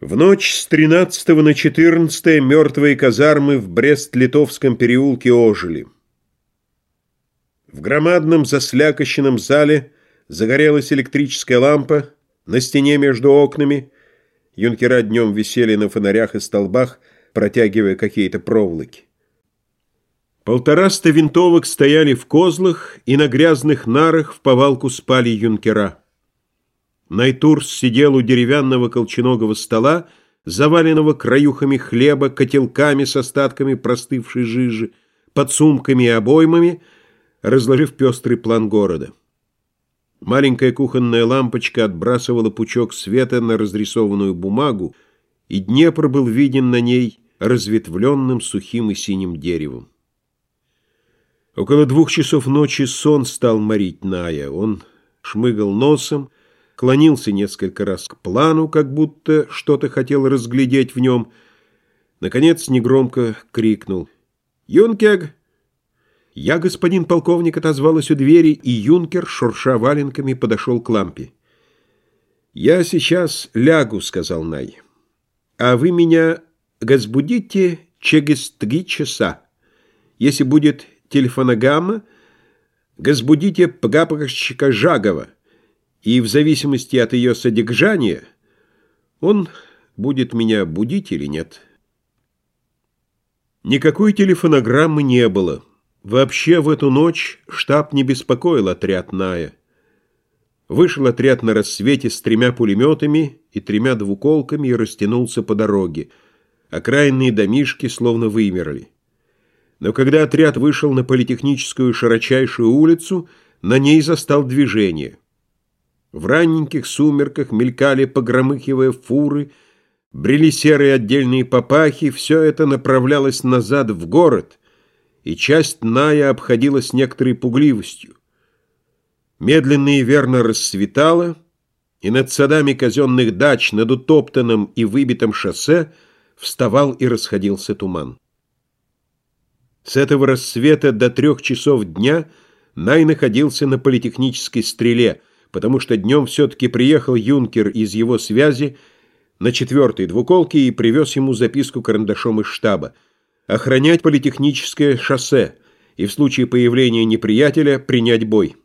В ночь с 13 на 14 мертвые казармы в Брест-Литовском переулке ожили. В громадном заслякощенном зале загорелась электрическая лампа на стене между окнами. Юнкера днем висели на фонарях и столбах, протягивая какие-то проволоки. Полтораста винтовок стояли в козлах, и на грязных нарах в повалку спали юнкера. Найтурс сидел у деревянного колченогого стола, заваленного краюхами хлеба, котелками с остатками простывшей жижи, подсумками и обоймами, разложив пестрый план города. Маленькая кухонная лампочка отбрасывала пучок света на разрисованную бумагу, и Днепр был виден на ней разветвленным сухим и синим деревом. Около двух часов ночи сон стал морить Ная. Он шмыгал носом, клонился несколько раз к плану, как будто что-то хотел разглядеть в нем. Наконец негромко крикнул «Юнкег!» «Я, господин полковник», отозвалась у двери, и юнкер, шурша валенками, подошел к лампе. «Я сейчас лягу», — сказал Най. «А вы меня разбудите через три часа. Если будет телефонограмма, разбудите прапорщика Жагова» и в зависимости от ее содержания он будет меня будить или нет. Никакой телефонограммы не было. Вообще в эту ночь штаб не беспокоил отряд Ная. Вышел отряд на рассвете с тремя пулеметами и тремя двуколками и растянулся по дороге. Окраинные домишки словно вымерли. Но когда отряд вышел на политехническую широчайшую улицу, на ней застал движение — в ранненьких сумерках мелькали, погромыхивая фуры, брели серые отдельные папахи, все это направлялось назад в город, и часть Ная обходила с некоторой пугливостью. Медленно и верно рассветало, и над садами казенных дач, над утоптанным и выбитым шоссе вставал и расходился туман. С этого рассвета до трех часов дня Най находился на политехнической стреле — потому что днем все-таки приехал юнкер из его связи на четвертой двуколке и привез ему записку карандашом из штаба. Охранять политехническое шоссе и в случае появления неприятеля принять бой.